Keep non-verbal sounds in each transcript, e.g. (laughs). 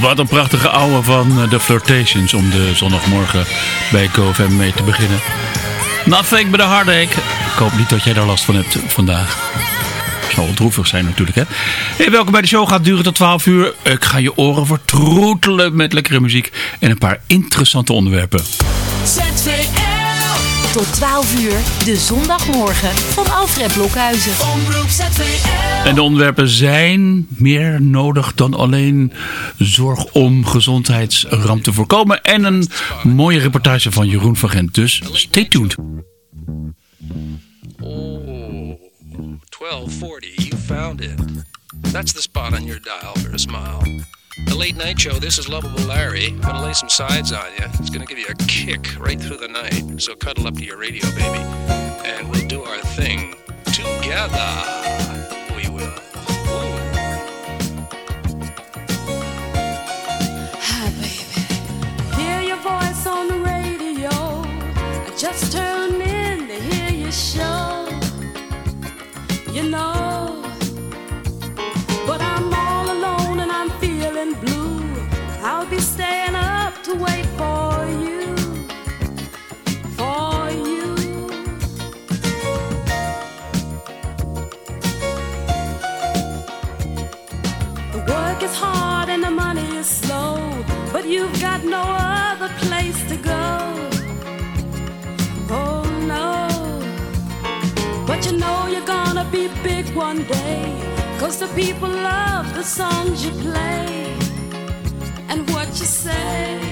Wat een prachtige ouwe van de Flirtations om de zondagmorgen bij GoFam mee te beginnen. Nothing but a heartache. Ik hoop niet dat jij daar last van hebt vandaag. Zal wel droevig zijn natuurlijk hè. Welkom bij de show. Gaat duren tot 12 uur. Ik ga je oren vertroetelen met lekkere muziek en een paar interessante onderwerpen. ZVL. Tot 12 uur, de zondagmorgen van Alfred Blokhuizen. En de onderwerpen zijn meer nodig dan alleen zorg om gezondheidsramp te voorkomen. En een mooie reportage van Jeroen van Gent. Dus stay tuned. Oh, 1240, you found it. That's the spot on your dial for a smile. The late night show, this is Lovable Larry. I'm gonna lay some sides on you. It's gonna give you a kick right through the night. So cuddle up to your radio, baby. And we'll do our thing together. We will. Ooh. Hi, baby. Hear your voice on the radio. I just turned in to hear your show. You know, staying up to wait for you. For you. The work is hard and the money is slow, but you've got no other place to go. Oh no, but you know you're gonna be big one day, cause the people love the songs you play disser.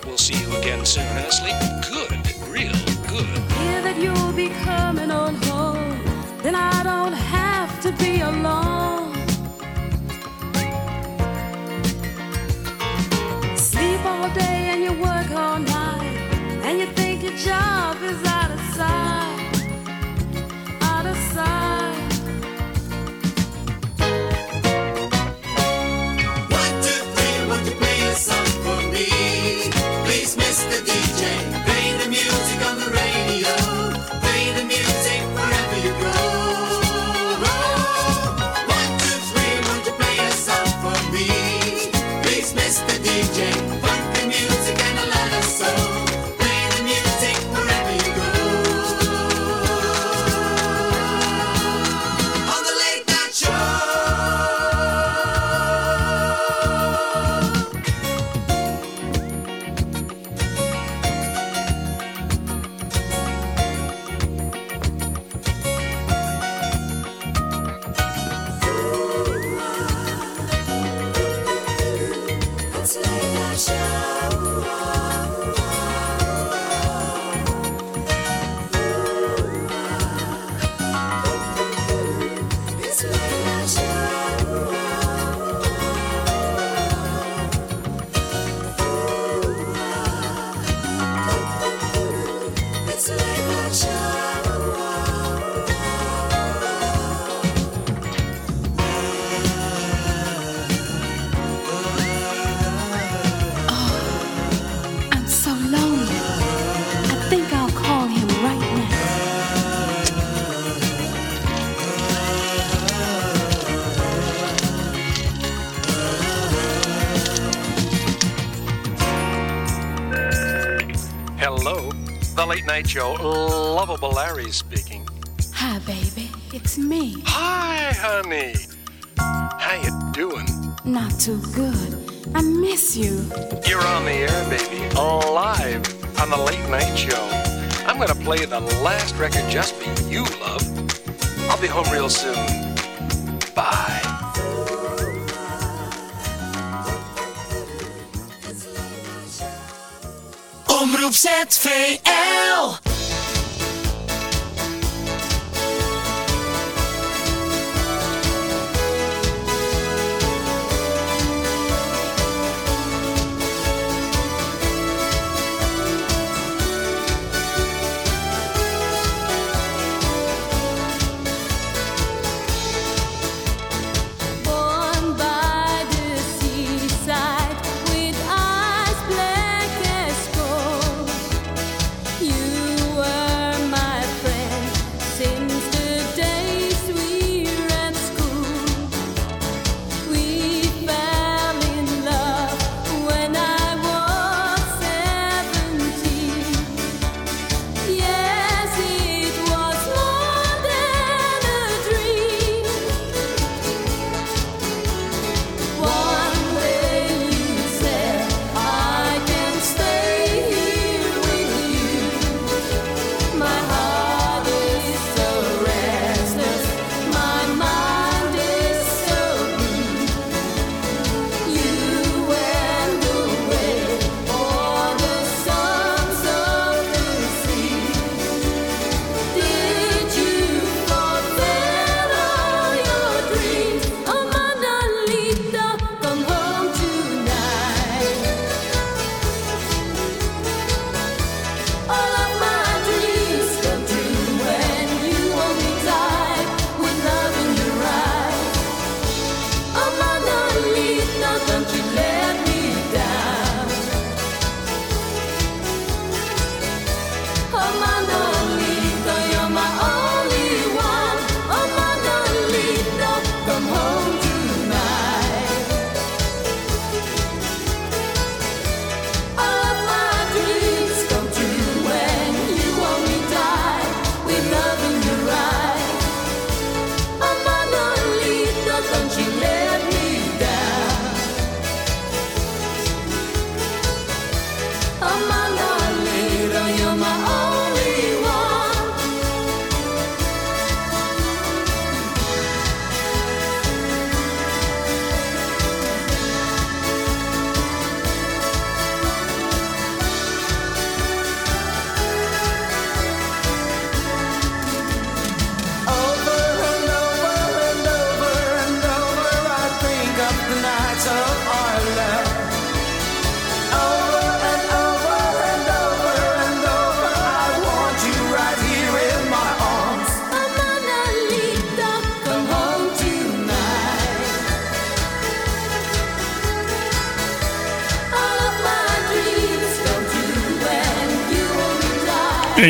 Take. We'll see you again soon. And sleep good, real good. Hear that you'll be coming on home, then I don't have to be alone. Sleep all day and you work all night, and you think your job is out night show. Lovable Larry speaking. Hi, baby. It's me. Hi, honey. How you doing? Not too good. I miss you. You're on the air, baby. Live on the late night show. I'm gonna play the last record just for you, love. I'll be home real soon. Bye. Omroep ZVL.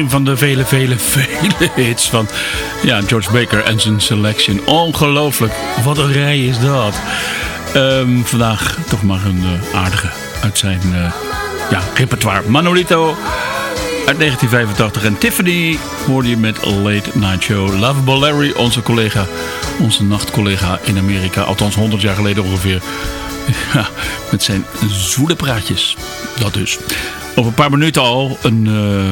Van de vele, vele, vele (laughs) hits van ja, George Baker en zijn selection. Ongelooflijk. Wat een rij is dat. Ehm, vandaag toch maar een uh, aardige uit zijn uh, ja, repertoire. Manolito uit 1985. En Tiffany hoorde je met Late Night Show. Lovable Larry, onze collega, onze nachtcollega in Amerika. Althans 100 jaar geleden ongeveer. (laughs) Ja, met zijn zoele praatjes. Dat dus. Over een paar minuten al een... Uh,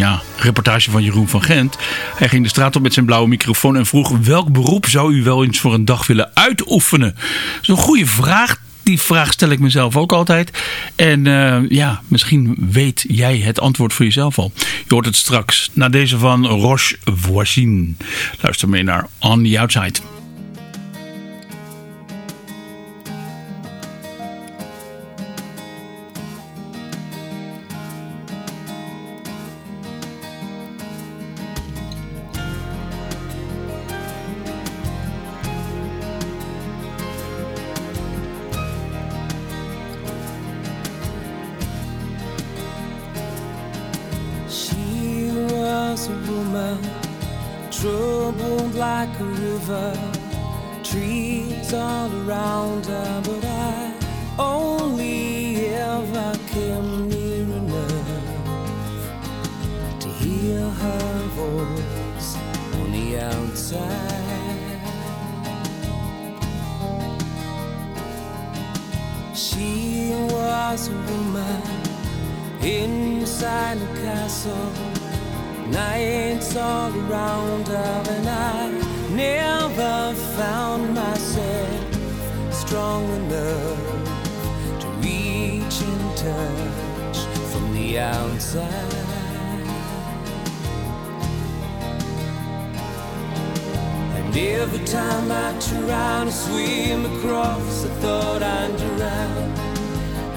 ja, reportage van Jeroen van Gent. Hij ging de straat op met zijn blauwe microfoon en vroeg... welk beroep zou u wel eens voor een dag willen uitoefenen? Dat is een goede vraag. Die vraag stel ik mezelf ook altijd. En uh, ja, misschien weet jij het antwoord voor jezelf al. Je hoort het straks na deze van Roche Voisine. Luister mee naar On The Outside. trees all around her, but I only ever came near enough to hear her voice on the outside. She was a woman inside the castle nights all around her and I never found myself strong enough to reach and touch from the outside. And every time I try to swim across, I thought I'd drown.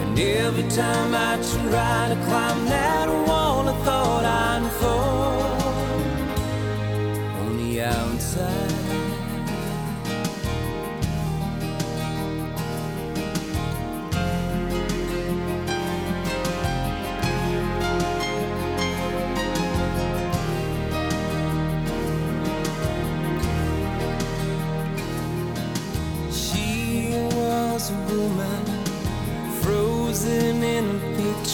And every time I try to climb that wall, I thought I'd fall.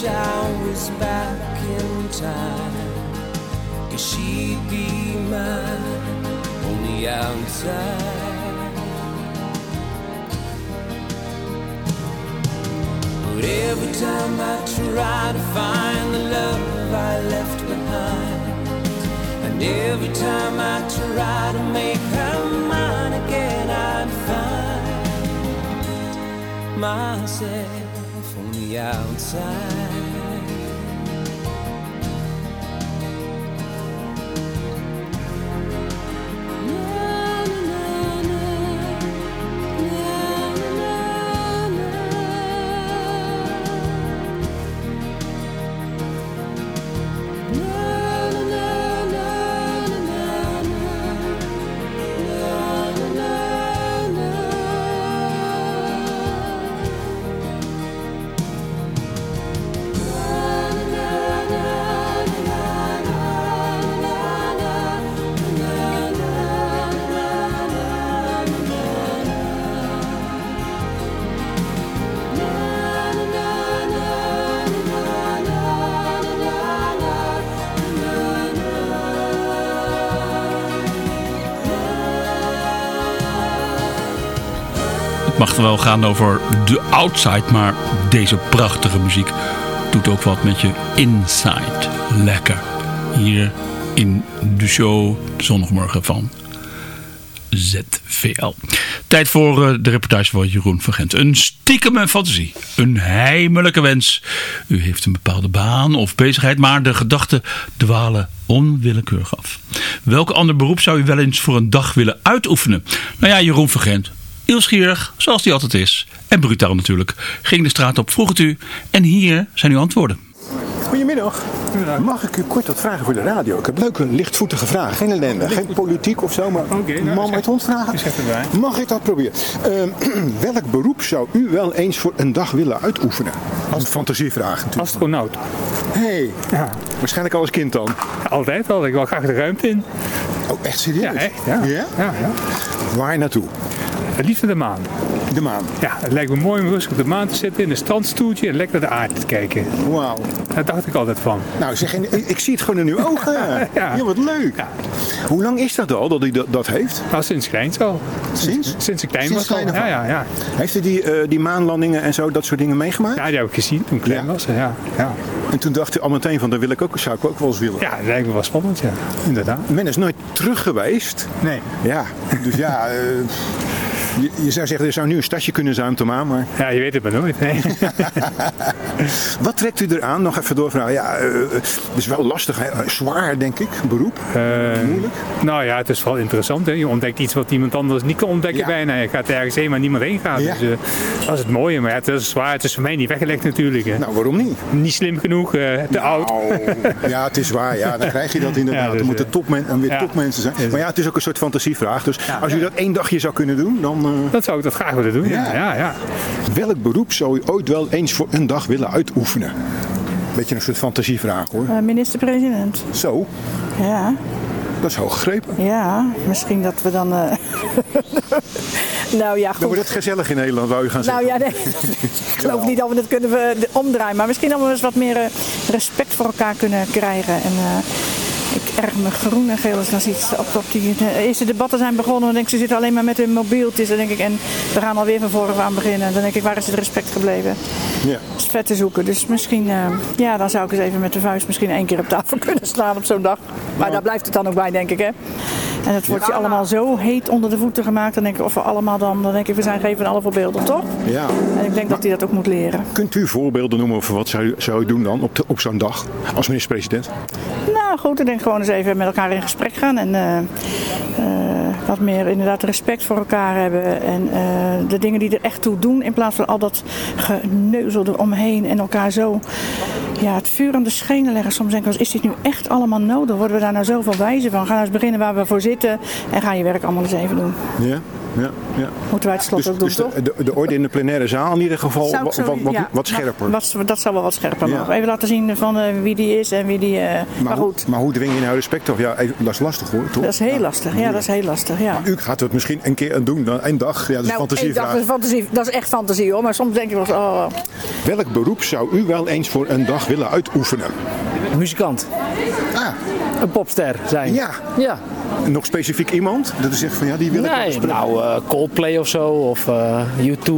wish I was back in time. Cause she'd be mine on the outside. But every time I try to find the love I left behind, and every time I try to make her mine again, I'd find myself outside. Mag wel gaan over de outside, maar deze prachtige muziek doet ook wat met je inside. Lekker. Hier in de show zondagmorgen van ZVL. Tijd voor eh, de reportage van Jeroen van Gent. Een stiekeme fantasie. Een heimelijke wens. U heeft een bepaalde baan of bezigheid, maar de gedachten dwalen onwillekeurig af. Welk ander beroep zou u wel eens voor een dag willen uitoefenen? Nou ja, Jeroen van Gent. Nieuwsgierig, zoals hij altijd is. En brutaal natuurlijk. Ging de straat op, vroeg het u. En hier zijn uw antwoorden. Goedemiddag. Mag ik u kort wat vragen voor de radio? Ik heb leuke, lichtvoetige vragen. Geen ellende, geen politiek of zo, maar Oké, nou, man met hond vragen. Mag ik dat proberen? Ehm, (clears throat) welk beroep zou u wel eens voor een dag willen uitoefenen? Als een fantasievraag natuurlijk. Astronaut. Hey, Ja, waarschijnlijk al als kind dan. altijd al. Ik wil graag de ruimte in. Oh, echt serieus? Ja, echt. Ja. Ja? Ja, ja. Waar naartoe? Het liefst naar de maan. De maan. Ja, het lijkt me mooi om rustig op de maan te zitten in een strandstoeltje en lekker naar de aarde te kijken. Wauw. Daar dacht ik altijd van. Nou, zeg, ik, ik zie het gewoon in uw (laughs) ogen. Ja. ja wat leuk. Ja. Hoe lang is dat al dat hij dat, dat heeft? Nou, sinds kleins al. Sinds? Sinds ik klein Sinds was al. Ja, ja, ja. Heeft hij die, eh, die maanlandingen en zo, dat soort dingen meegemaakt? Ja, die heb ik gezien toen ik klein was. Ja, ja. En toen dacht hij al meteen van, dat wil ik ook, zou ik ook wel eens willen. ja, dat lijkt me wel spannend, ja. Inderdaad. Men is nooit terug geweest. Nee. Ja, dus ja, (laughs) eh, je, je zou zeggen, er zou nu een stadje kunnen zijn maan, maar Ja, je weet het maar nooit. Nee. (laughs) wat trekt u eraan? Nog even doorvragen. Ja, eh, het is wel lastig, hè? zwaar denk ik, beroep. Eh, Moeilijk. nou ja, het is wel interessant. Hè? Je ontdekt iets wat iemand anders niet kan ontdekken Ja. bijna. Je gaat ergens heen waar niemand heen gaat. Ja. Dus eh, dat is het mooie. Maar het is zwaar. Het is voor mij niet weggelegd natuurlijk. Hè. Nou, waarom niet? Niet slim genoeg, te oud. Nou, ja, het is waar. Ja, dan krijg je dat (laughs) inderdaad. Ja, dus, er moeten topmen en weer ja. topmensen zijn. Maar ja, het is ook een soort fantasievraag. Dus als u dat één dagje zou kunnen doen, dan... eh, Dat zou ik dat graag willen doen. Ja, Ja. ja, ja. welk beroep zou u ooit wel eens voor een dag willen uitoefenen? Beetje een soort fantasievraag hoor. Eh, Minister-president. Zo, Ja, dat is hoog gegrepen. ja, misschien dat we dan. eh, (laughs) nou ja, Dan goed. wordt het gezellig in Nederland, wou u gaan zeggen. Nou ja, nee. (laughs) ik geloof niet dat we het kunnen we omdraaien. Maar misschien dat we eens wat meer eh, respect voor elkaar kunnen krijgen. En eh, erg me groen en geel ik dan ziet op, op die de eerste debatten zijn begonnen. Dan denk ik, ze zitten alleen maar met hun mobieltjes. Dan denk ik, en we gaan alweer van voren aan beginnen. Dan denk ik, waar is het respect gebleven? Ja. Dat is vet te zoeken. Dus misschien, eh, ja, dan zou ik eens even met de vuist misschien één keer op tafel (laughs) kunnen slaan op zo'n dag. Maar daar blijft het dan ook bij, denk ik, hè. En het wordt je allemaal zo heet onder de voeten gemaakt. Dan denk ik, of we allemaal dan, dan denk ik, we zijn geen van alle voorbeelden, toch? Ja. En ik denk dat hij dat ook moet leren. Kunt u voorbeelden noemen voor wat zou u, zou u doen dan op, de- op zo'n dag als minister-president? Nou goed, ik denk gewoon eens even met elkaar in gesprek gaan. En eh, eh, wat meer inderdaad respect voor elkaar hebben. En eh, de dingen die er echt toe doen. In plaats van al dat geneuzel eromheen en elkaar zo ja, het vuur aan de schenen leggen. Soms denk ik, is dit nu echt allemaal nodig? Worden we daar nou zoveel wijzer van? Ga nou eens beginnen waar we voor zitten. En ga je werk allemaal eens even doen. Ja, ja, ja. Moeten wij het slot Dus, ook doen, dus toch? de, de, de orde in de plenaire zaal in ieder geval wat, zo- wat, wat, ja, wat scherper. Wat, dat zou wel wat scherper Ja. mogen. Even laten zien van eh, wie die is en wie die... eh, maar, hoe- goed, maar hoe dwing je nou respect af? Ja, even- dat is lastig hoor, toch? dat is heel lastig. Ja, dat is heel lastig, ja. U gaat het misschien een keer aan doen, dan één dag. Ja, dat is Nou, dat, is fantasie, dat is echt fantasie hoor. Maar soms denk je wel eens, oh, Welk beroep zou u wel eens voor een dag willen uitoefenen? Muzikant. Ah, Een popster zijn. ja. Ja. Nog specifiek iemand? Dat u zegt van ja, die wil ik wel nou eh, Coldplay of zo. Of eh U2.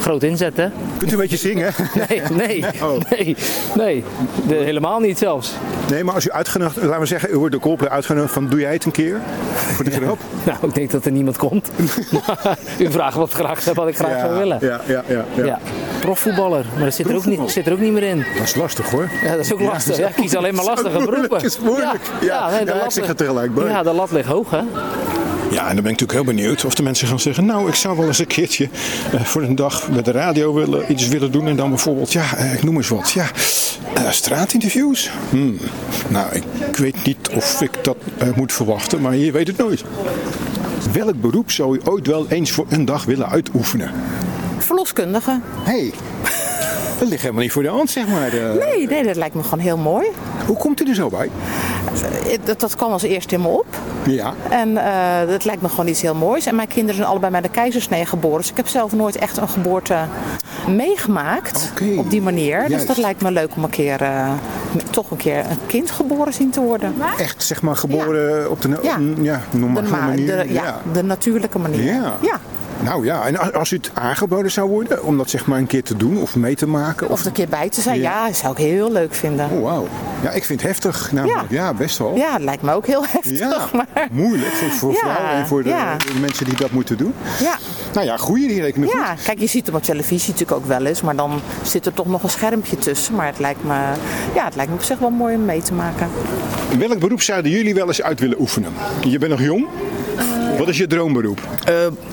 Groot inzet, hè? Kunt u een beetje zingen? (laughs) Nee, nee, Oh. nee, nee. De, helemaal niet zelfs. Nee, maar als u uitgenodigd, laten we zeggen, u wordt de Coldplay uitgenodigd van doe jij het een keer? Voor de grap? Nou, ik denk dat er niemand komt. (laughs) U vraagt wat, graag, wat ik graag zou willen. Ja, ja, ja, ja. Ja. Profvoetballer, maar dat zit er, ook niet, zit er ook niet meer in. Dat is lastig hoor. Ja, dat is ook lastig. Ja, kies alleen maar lastige beroepen. het is moeilijk. Ja, nee, de ja, ik lat zeg het tegelijk bij. Ja, de lat ligt hoog, hè? Ja, en dan ben ik natuurlijk heel benieuwd of de mensen gaan zeggen... nou, ik zou wel eens een keertje eh, voor een dag met de radio willen, iets willen doen... en dan bijvoorbeeld, ja, eh, ik noem eens wat, ja, eh, straatinterviews. Hmm. Nou, ik, ik weet niet of ik dat moet verwachten, maar je weet het nooit. Welk beroep zou u ooit wel eens voor een dag willen uitoefenen? Verloskundige. Hé, hey, dat ligt helemaal niet voor de hand, zeg maar. Nee, nee, dat lijkt me gewoon heel mooi. Hoe komt u er zo bij? Eh, Dat, dat kwam als eerste in me op. Ja. En eh dat lijkt me gewoon iets heel moois. En mijn kinderen zijn allebei met de keizersnee geboren. Dus ik heb zelf nooit echt een geboorte meegemaakt op die manier. Dus dat lijkt me leuk om een keer, eh, toch een keer een kind geboren zien te worden. Echt, zeg maar, geboren op de, Ja. ja. De, normale ma- manier. de, ja, de natuurlijke manier. Ja. Ja. Nou ja, en als- het aangeboden zou worden om dat zeg maar een keer te doen of mee te maken? Of er een keer bij te zijn, ja, zou ik heel leuk vinden. Oh, wauw. Ja, ik vind het heftig. namelijk. ja. best wel. Ja, het lijkt me ook heel (laughs) heftig. Ja, Maar... moeilijk voor, voor Ja, vrouwen en voor de, ja. de mensen die dat moeten doen. Ja. Nou ja, goeie, die rekenen goed. Ja, kijk, je ziet hem op televisie natuurlijk ook wel eens, maar dan zit er toch nog een schermpje tussen. Maar het lijkt me, ja, het lijkt me op zich wel mooi om mee te maken. Welk beroep zouden jullie wel eens uit willen oefenen? Je bent nog jong. Wat is je droomberoep?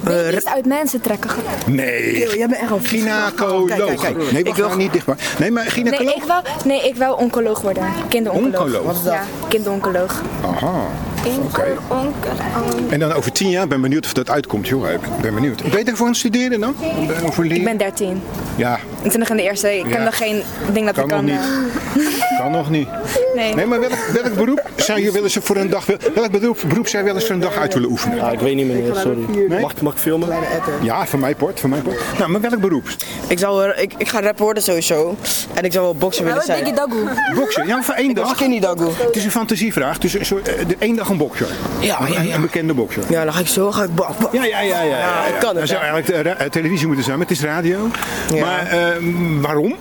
Baby's uit mensen trekken. Nee. Jij bent echt een Gynaecoloog. Kijk, kijk, kijk. Nee, Ik wil- niet dichtbij. Nee, maar Nee gynaecoloog? ik, wou, nee, ik wou oncoloog worden. Kinderoncoloog. Oncoloog? Wat is dat? Ja, kinderoncoloog. Aha. Oké. En dan over tien jaar, ben benieuwd of dat uitkomt, joh. Ik ben benieuwd. Ben je daarvoor aan het studeren dan? Ik ben 13. Ja, Ik zit nog in de eerste. Ik Ja. heb nog geen ding dat Kan ik nog kan. niet. eh, (laughs) kan nog niet. Nee. Nee, maar welk, welk beroep zou je wel eens voor een dag... wil- Welk beroep, beroep zou je wel eens voor een dag uit willen oefenen? Ja, ik weet niet meneer, sorry. Nee? Mag, mag ik filmen? Ja, van mij port, van mij port. Nou, maar welk beroep? Ik, zou, er- ik, ik ga rapper worden sowieso. En ik zou wel bokser willen zijn. Boksen? Ja, voor één dag. Skinny Dagoe. Het is een fantasievraag. Dus een soort, eh, de- één dag een bokser. Ja, Een- ja, ja. Een bekende bokser. Ja, dan ga ik zo, ga ik bak, bak. Ja, ja, ja. ja, ja, ik kan het, Dat zou eigenlijk eh, televisie moeten zijn, maar het is radio. Ja. Maar eh, waarom?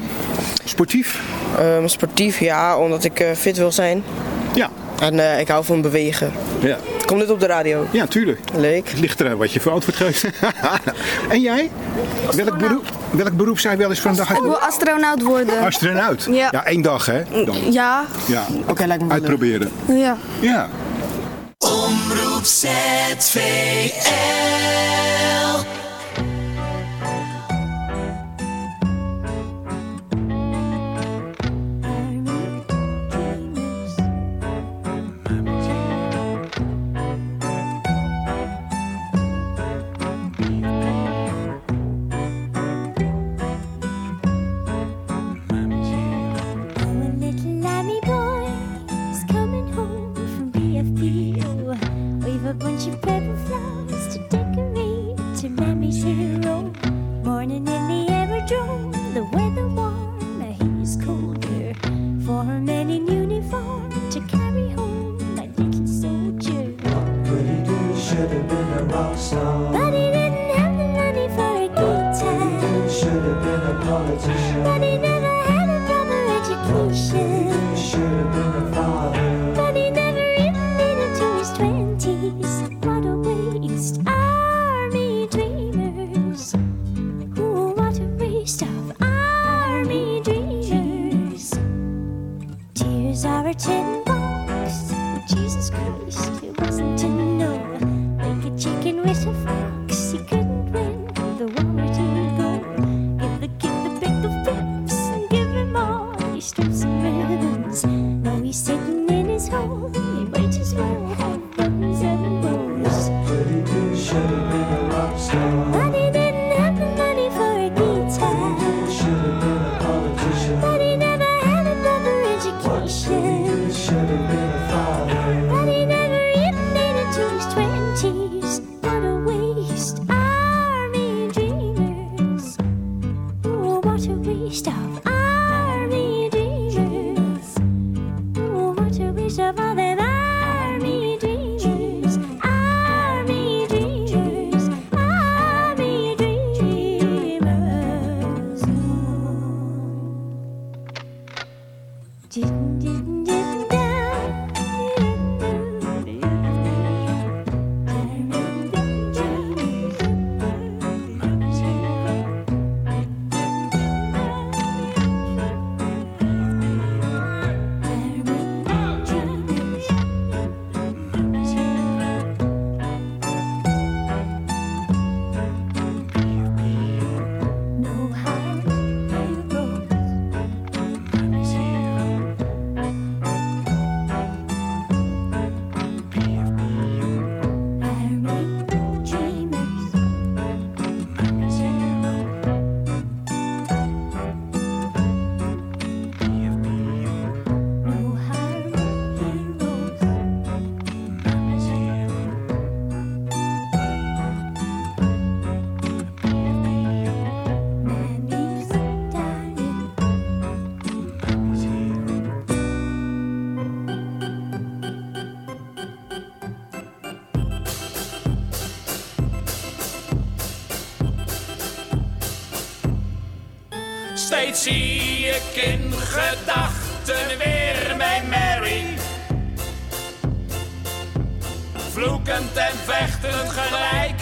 Sportief? Ehm, sportief, ja, omdat ik eh, fit wil zijn. Ja. En eh, ik hou van bewegen. Ja. Komt dit op de radio? Ja, tuurlijk. Leuk. Het ligt eraan wat je voor antwoord geeft. (laughs) en jij? Welk beroep, welk beroep zou je wel eens voor een dag Ik wil astronaut worden. Astronaut? Ja. Ja, één dag hè? Dan. Ja. Ja. Oké, lijkt me Uitproberen. Ja. Ja. Omroep ZVL. Zie ik in gedachten weer mijn Mary. Vloekend en vechtend gelijk.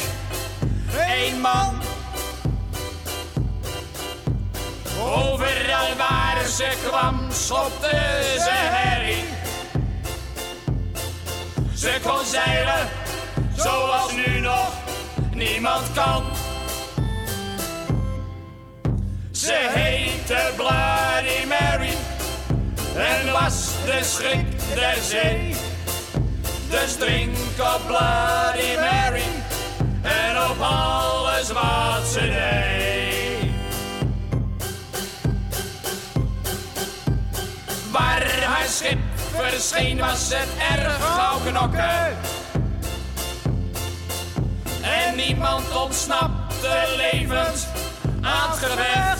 Eén man. Overal waar ze kwam, schopte ze herrie. Ze kon zeilen, zoals nu nog niemand kan. Ze heette Bloody Mary en was de schrik der zee. Dus drink op Bloody Mary en op alles wat ze deed. Waar haar schip verscheen was het erg gauw knokken. En niemand ontsnapte levend aan het gevecht.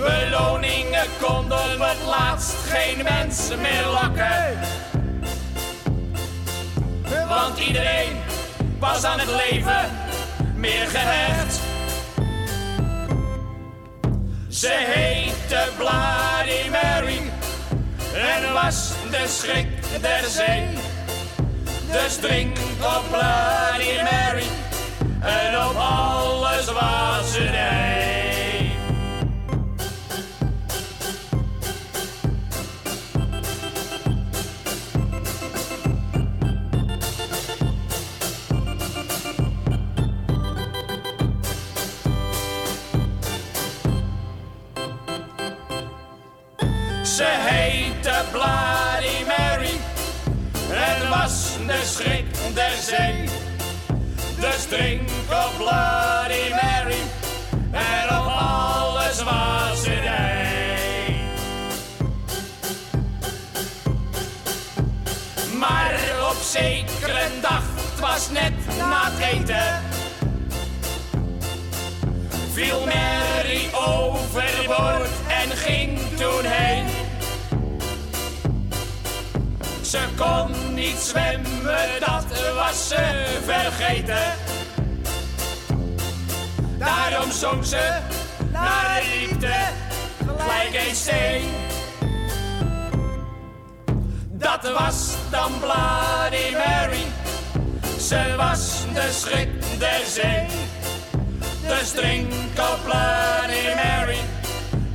Beloningen konden op het laatst geen mensen meer lokken. Want iedereen was aan het leven meer gehecht. Ze heette Bloody Mary en was de schrik der zee. Dus drink op Bloody Mary en op alles drink op Bloody Mary en op alles wat ze deed. Maar op zekere dag, het was net na het eten, viel Mary overboord en ging toen heen. Ze kon niet zwemmen, dat was ze vergeten. Daarom zong ze naar de diepte gelijk een steen. Dat was dan Bloody Mary. Ze was de schrik der zee. Dus drink op Bloody Mary.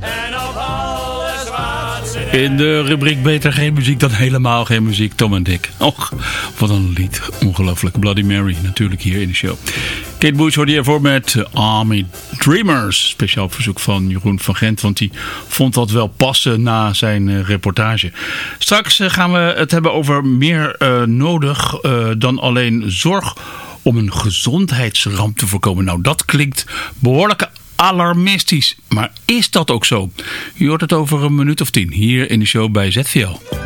En op deed. In de rubriek Beter geen muziek dan helemaal geen muziek, Tom en Dick. Och, wat een lied. Ongelooflijk. Bloody Mary natuurlijk hier in de show. Kate Bush hoorde je ervoor met Army Dreamers. Speciaal verzoek van Jeroen van Gent, want die vond dat wel passen na zijn eh, reportage. Straks eh, gaan we het hebben over meer eh, nodig eh, dan alleen zorg om een gezondheidsramp te voorkomen. Nou, dat klinkt behoorlijk alarmistisch. Maar is dat ook zo? Je hoort het over een minuut of tien hier in de show bij ZVL.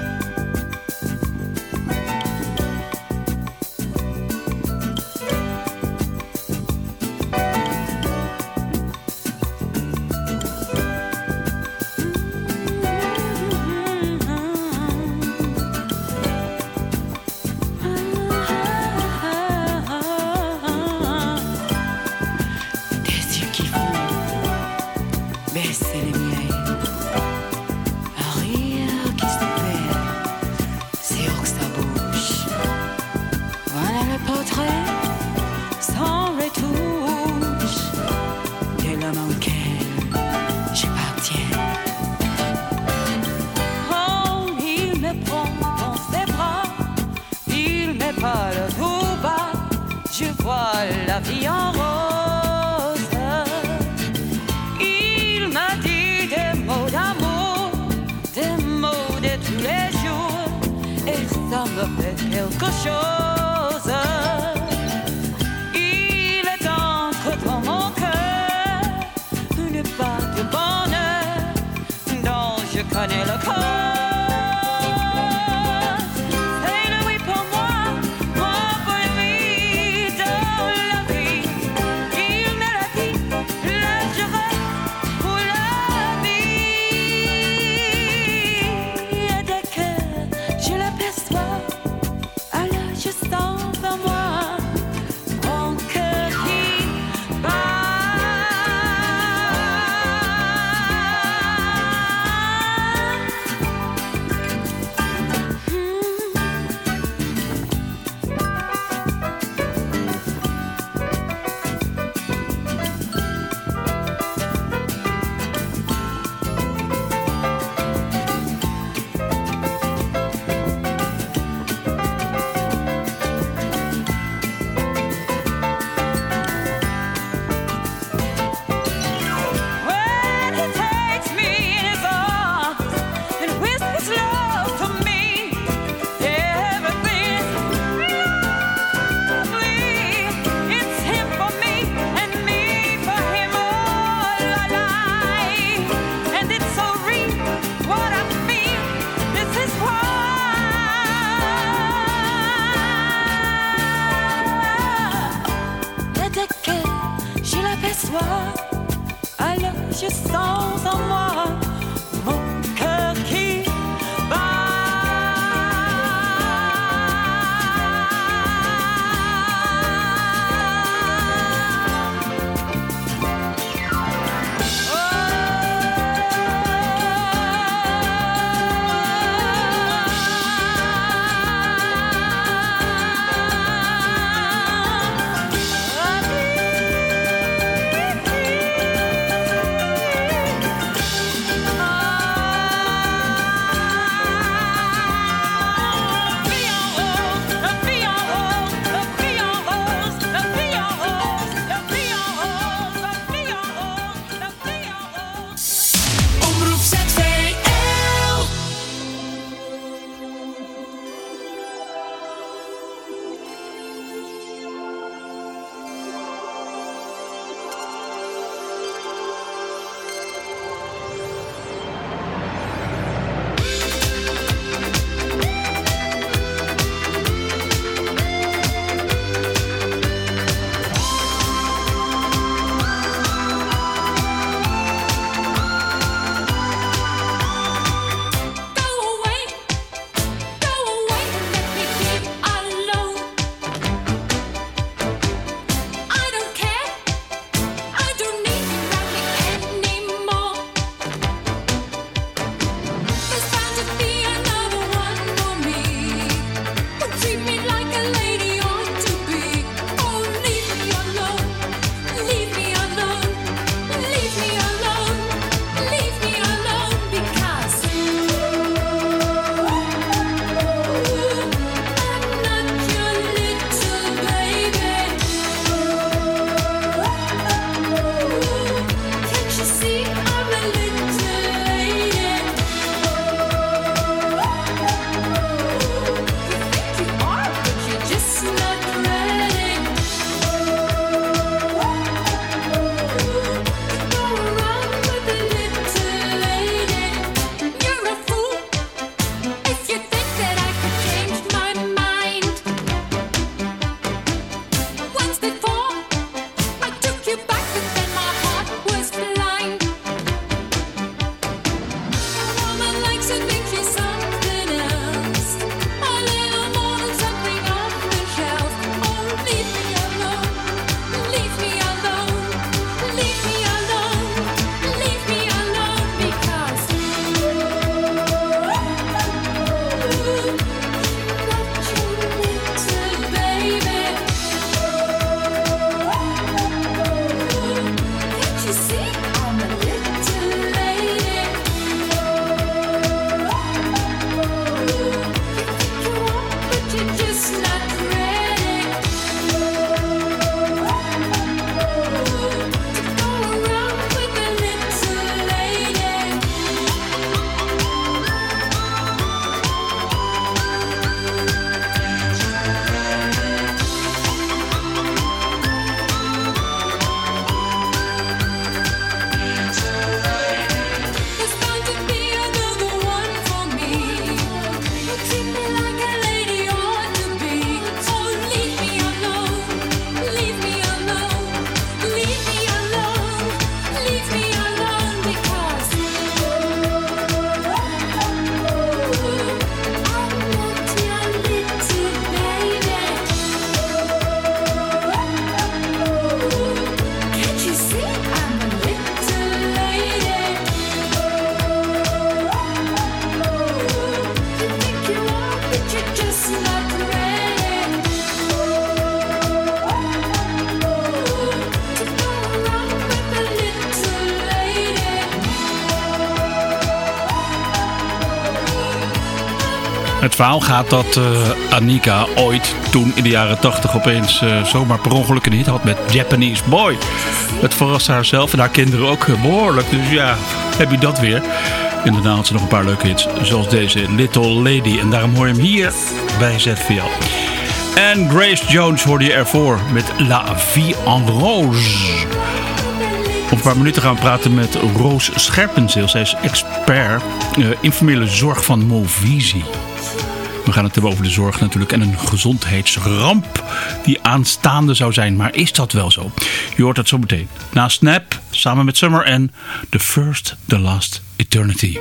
Verhaal gaat dat eh, Annika ooit toen in de jaren 80 opeens eh, zomaar per ongeluk een hit had met Japanese Boy. Het verraste haarzelf en haar kinderen ook eh, behoorlijk. Dus ja, heb je dat weer. En daarna had ze nog een paar leuke hits, zoals deze Little Lady. En daarom hoor je hem hier bij ZVL. En Grace Jones hoorde je ervoor met La Vie en Rose. Op een paar minuten gaan we praten met Roos Scherpenzeel. Zij is expert informele zorg van Movisie. We gaan het hebben over de zorg natuurlijk en een gezondheidsramp die aanstaande zou zijn. Maar is dat wel zo? Je hoort het zo meteen. Na Snap, samen met Summer en The First, The Last. Eternity,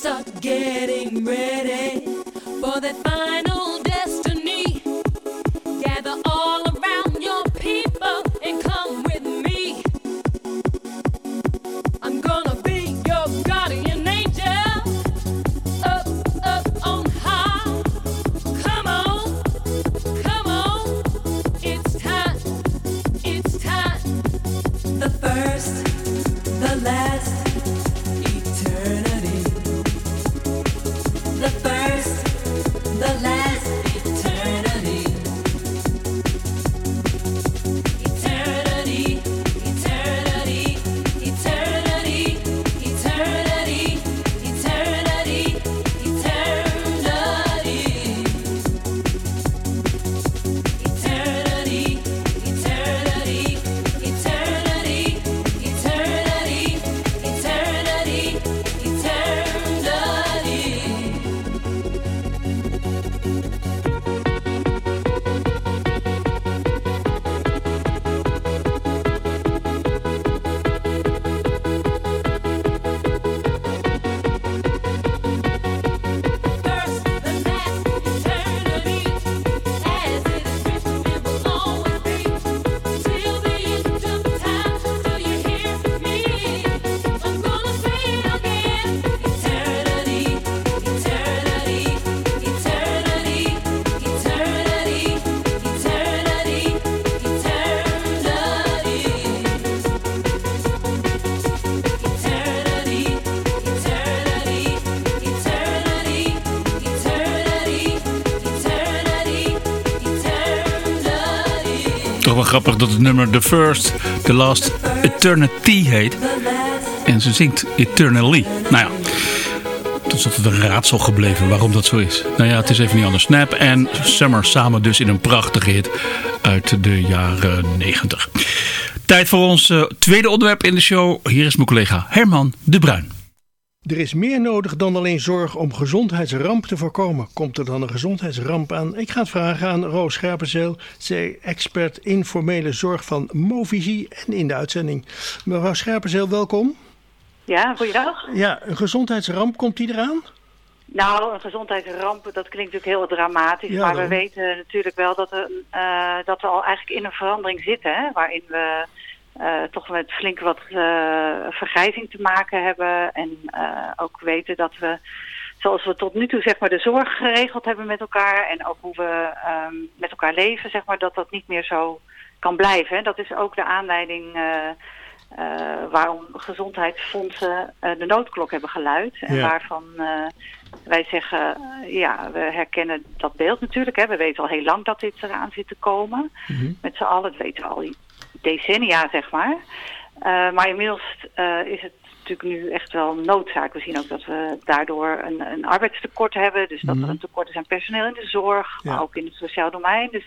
start getting ready for that final Toch wel grappig dat het nummer The First, The Last Eternity heet. En ze zingt Eternally. Nou ja, tot is het een raadsel gebleven waarom dat zo is. Nou ja, het is even niet anders. Snap en Summer samen dus in een prachtige hit uit de jaren 90. Tijd voor ons eh, tweede onderwerp in de show. Hier is mijn collega Herman de Bruin. Er is meer nodig dan alleen zorg om gezondheidsramp te voorkomen. Komt er dan een gezondheidsramp aan? Ik ga het vragen aan Roos Scherpenzeel. Zij expert informele zorg van Movisie en in de uitzending. Mevrouw Scherpenzeel, welkom. Ja, goeiedag. Ja, een gezondheidsramp, komt die eraan? Nou, een gezondheidsramp, dat klinkt natuurlijk heel dramatisch. Ja, maar we weten natuurlijk wel dat, er, eh, dat we al eigenlijk in een verandering zitten. Hè, waarin we eh, toch met flink wat eh, vergrijzing te maken hebben. En eh, ook weten dat we, zoals we tot nu toe zeg maar, de zorg geregeld hebben met elkaar. En ook hoe we ehm, met elkaar leven, zeg maar, dat dat niet meer zo kan blijven. Hè. Dat is ook de aanleiding... waarom gezondheidsfondsen de noodklok hebben geluid. En Ja. waarvan wij zeggen, ja, we herkennen dat beeld natuurlijk. Hè. We weten al heel lang dat dit eraan zit te komen. Met z'n allen, dat weten we al decennia, zeg maar. Eh, maar inmiddels eh, is het natuurlijk nu echt wel noodzaak. We zien ook dat we daardoor een, een arbeidstekort hebben. Dus dat er een tekort is aan personeel in de zorg, maar ook in het sociaal domein. Dus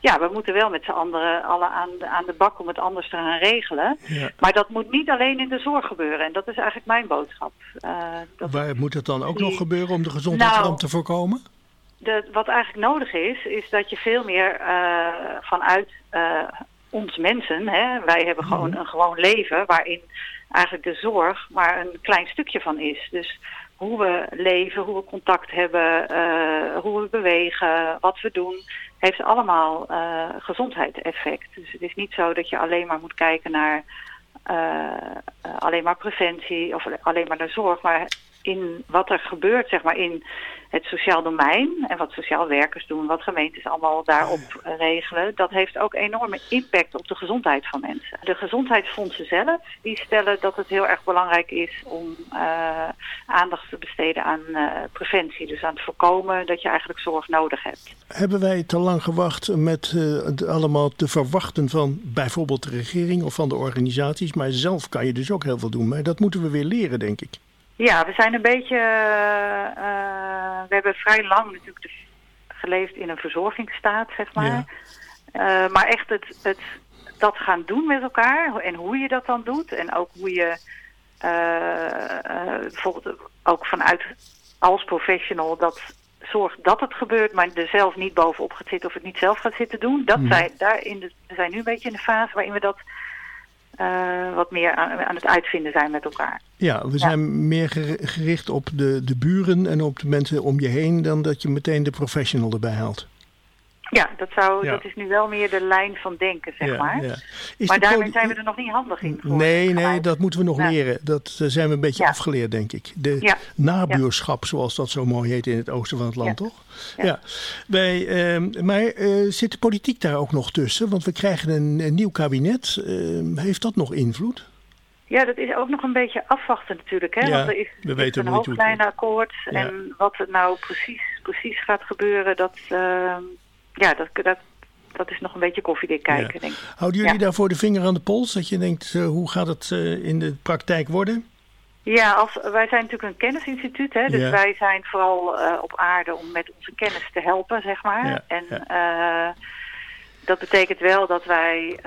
ja, we moeten wel met z'n anderen allen aan de, aan de bak om het anders te gaan regelen. Ja. Maar dat moet niet alleen in de zorg gebeuren. En dat is eigenlijk mijn boodschap. Eh, dat Waar moet het dan ook die- nog gebeuren om de gezondheidsramp Nou, te voorkomen? de, wat eigenlijk nodig is, is dat je veel meer vanuit ons mensen, hè, wij hebben gewoon een gewoon leven waarin eigenlijk de zorg maar een klein stukje van is. Dus hoe we leven, hoe we contact hebben, eh, hoe we bewegen, wat we doen, heeft allemaal eh gezondheidseffect. Dus het is niet zo dat je alleen maar moet kijken naar eh, alleen maar preventie of alleen maar naar zorg, maar in wat er gebeurt, zeg maar, in het sociaal domein en wat sociaal werkers doen, wat gemeentes allemaal daarop eh, regelen, dat heeft ook enorme impact op de gezondheid van mensen. De gezondheidsfondsen zelf, die stellen dat het heel erg belangrijk is om eh, aandacht te besteden aan eh, preventie. Dus aan het voorkomen dat je eigenlijk zorg nodig hebt. Hebben wij te lang gewacht met eh, het allemaal te verwachten van bijvoorbeeld de regering of van de organisaties? Maar zelf kan je dus ook heel veel doen. Maar dat moeten we weer leren, denk ik. Ja, we zijn een beetje. eh, eh, we hebben vrij lang natuurlijk de- geleefd in een verzorgingsstaat, zeg maar. Eh, maar echt het, het dat gaan doen met elkaar en hoe je dat dan doet. En ook hoe je bijvoorbeeld ook vanuit als professional dat zorgt dat het gebeurt, maar er zelf niet bovenop gaat zitten of het niet zelf gaat zitten doen. Dat zijn, daar in de, we zijn nu een beetje in de fase waarin we dat eh, wat meer aan, aan het uitvinden zijn met elkaar. Ja, we zijn meer geri- gericht op de, de buren en op de mensen om je heen dan dat je meteen de professional erbij haalt. Ja, dat, zou, Ja. dat is nu wel meer de lijn van denken, zeg Ja, maar. ja. Maar daarmee zijn we er nog niet handig in. voor. Nee, nee, dat moeten we nog leren. Dat eh, zijn we een beetje afgeleerd, denk ik. De nabuurschap, zoals dat zo mooi heet in het oosten van het land, toch? Ja. Wij, ehm, maar eh, zit de politiek daar ook nog tussen? Want we krijgen een, een nieuw kabinet. Ehm, heeft dat nog invloed? Ja, dat is ook nog een beetje afwachten natuurlijk. Hè? Ja, Want er is, we weten een nog niet hoe het hoofdlijnenakkoord. Ja. En wat er nou precies, precies gaat gebeuren, dat, ehm, ja, dat, dat, dat is nog een beetje koffiedik kijken, Ja. denk ik. Houden jullie Ja. daarvoor de vinger aan de pols? Dat je denkt, eh, hoe gaat het eh, in de praktijk worden? Ja, als, wij zijn natuurlijk een kennisinstituut, hè, dus Ja. wij zijn vooral eh, op aarde om met onze kennis te helpen, zeg maar. En eh, dat betekent wel dat wij,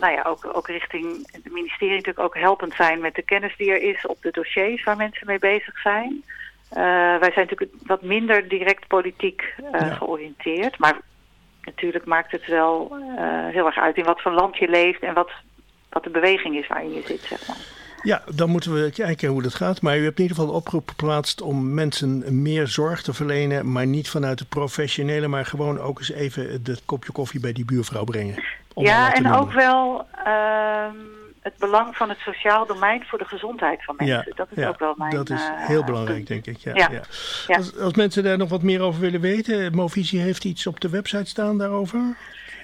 nou ja, ook, ook richting het ministerie natuurlijk ook helpend zijn met de kennis die er is op de dossiers waar mensen mee bezig zijn. Eh, wij zijn natuurlijk wat minder direct politiek eh, georiënteerd, maar natuurlijk maakt het wel eh, heel erg uit in wat voor land je leeft en wat, wat de beweging is waarin je zit, zeg maar. Ja, dan moeten we kijken hoe dat gaat. Maar u hebt in ieder geval een oproep geplaatst om mensen meer zorg te verlenen. Maar niet vanuit het professionele, maar gewoon ook eens even het kopje koffie bij die buurvrouw brengen. Ja, en noemen. ook wel ehm, het belang van het sociaal domein voor de gezondheid van mensen. dat is ja, ook wel mijn... dat is eh, heel belangrijk, denk ik. Ja, Ja. ja. Ja. Als, als mensen daar nog wat meer over willen weten, Movisie heeft iets op de website staan daarover.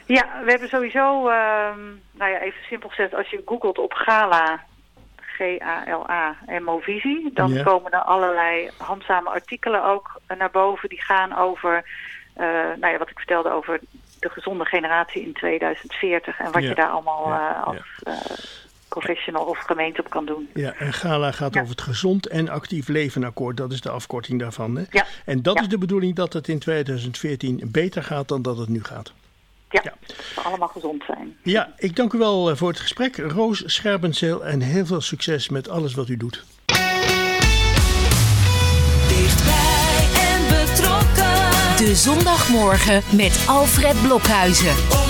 Ja, we hebben sowieso, ehm, nou ja, even simpel gezegd, als je googelt op Gala, G-A-L-A en Movisie, dan Ja. komen er allerlei handzame artikelen ook eh, naar boven. Die gaan over, eh, nou ja, wat ik vertelde over de gezonde generatie in 2040 en wat Ja. je daar allemaal Ja, als professional of gemeente op kan doen. Ja, en Gala gaat over het gezond en actief leven akkoord. Dat is de afkorting daarvan. Hè? Ja. En dat Ja. is de bedoeling dat het in 2014 beter gaat dan dat het nu gaat. Ja, dat we allemaal gezond zijn. Ja, ik dank u wel eh, voor het gesprek. Roos Scherpenzeel en heel veel succes met alles wat u doet. Dichtbij en betrokken. De zondagmorgen met Alfred Blokhuizen.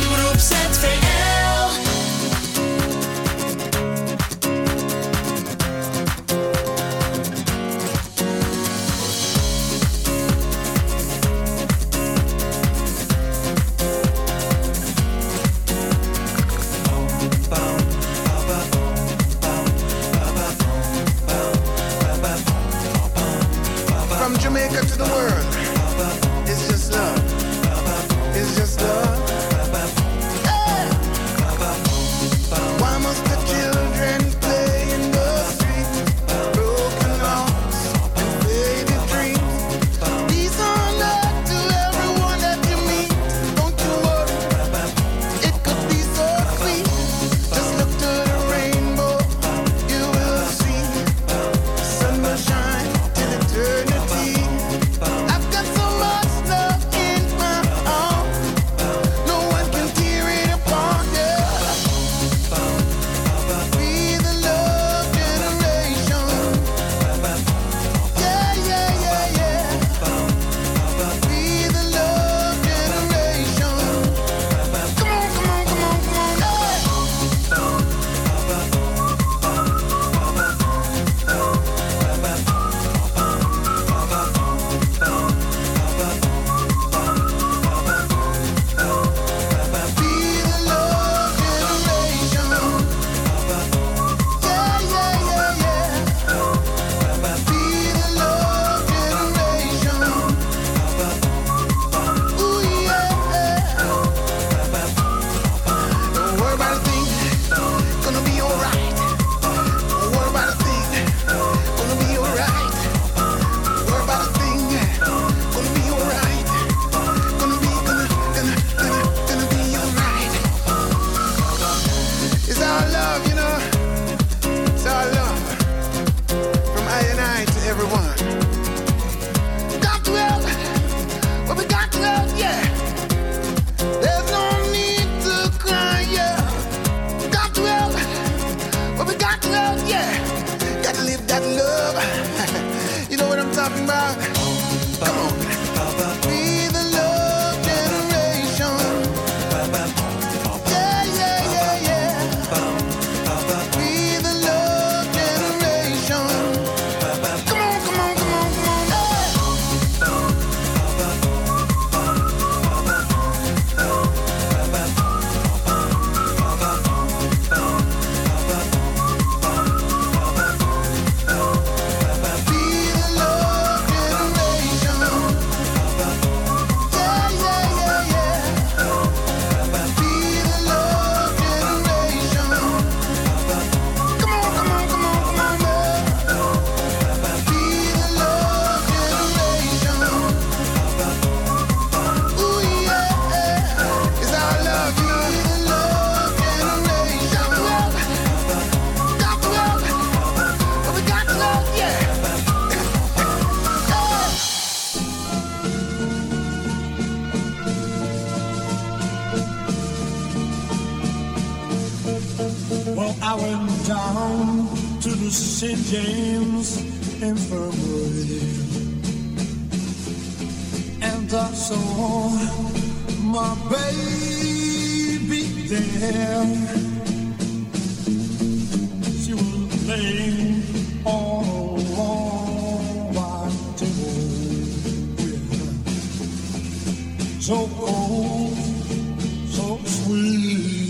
So cold, so sweet,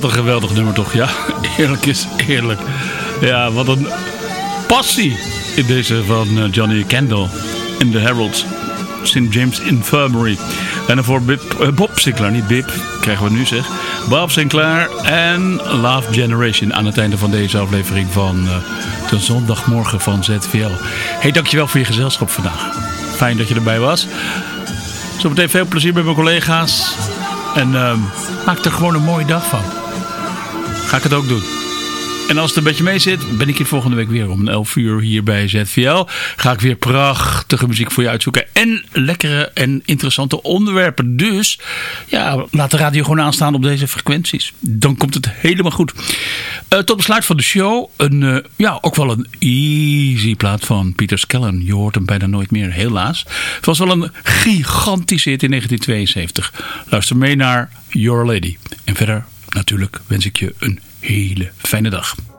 Wat een geweldig nummer toch, ja. (laughs) Eerlijk is eerlijk. Ja, wat een passie in deze van eh, Johnny Kendall in de Herald. St. James Infirmary. En voor eh, Bob Sinclair, niet Bip, krijgen we nu zeg. Bob Sinclair en Love Generation aan het einde van deze aflevering van eh, de zondagmorgen van ZVL. Hey, dankjewel voor je gezelschap vandaag. Fijn dat je erbij was. Zometeen veel plezier met mijn collega's. En ehm, maak er gewoon een mooie dag van. Ga ik het ook doen. En als het een beetje mee zit, ben ik hier volgende week weer om 11 uur hier bij ZVL. Ga ik weer prachtige muziek voor je uitzoeken. En lekkere en interessante onderwerpen. Dus ja, laat de radio gewoon aanstaan op deze frequenties. Dan komt het helemaal goed. Eh, tot besluit van de show. Een, eh, ja, ook wel een easy plaat van Peter Skellen. Je hoort hem bijna nooit meer, helaas. Het was wel een gigantische hit in 1972. Luister mee naar Your Lady. En verder natuurlijk wens ik je een hele fijne dag.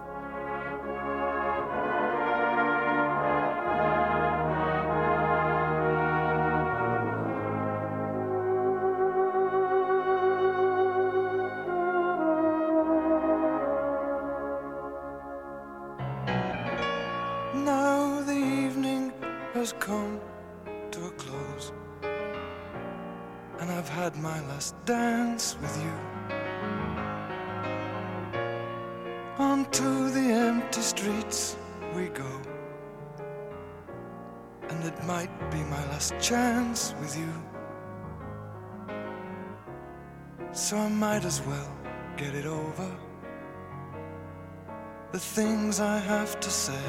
The things I have to say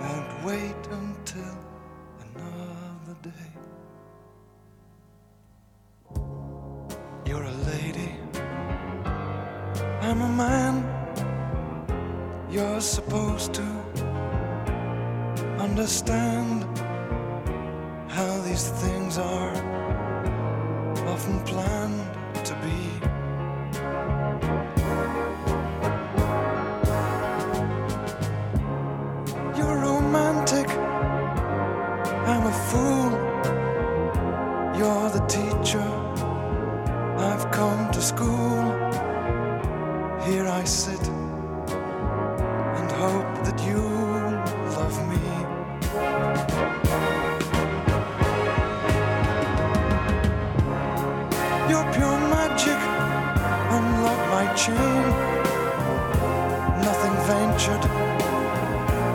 won't wait until another day. You're a lady, I'm a man. You're supposed to understand how these things are often planned to be. Nothing ventured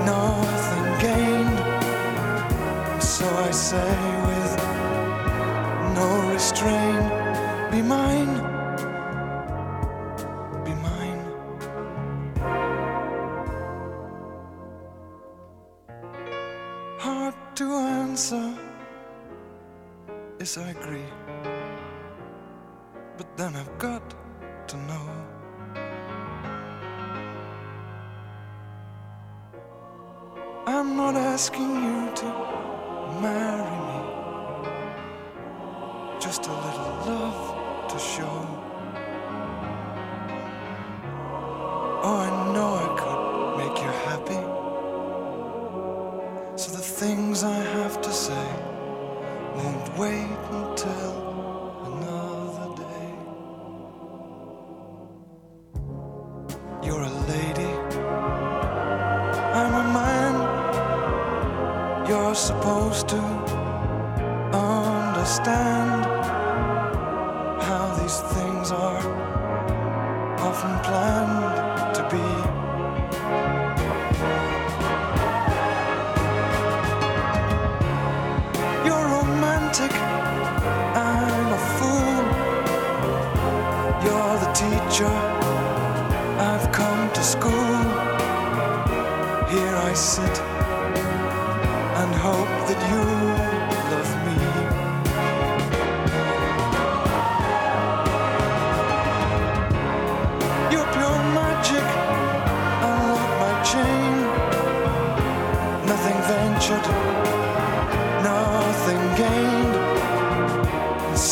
nothing gained. So I say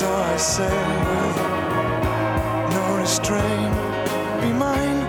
so I say with no restraint, be mine.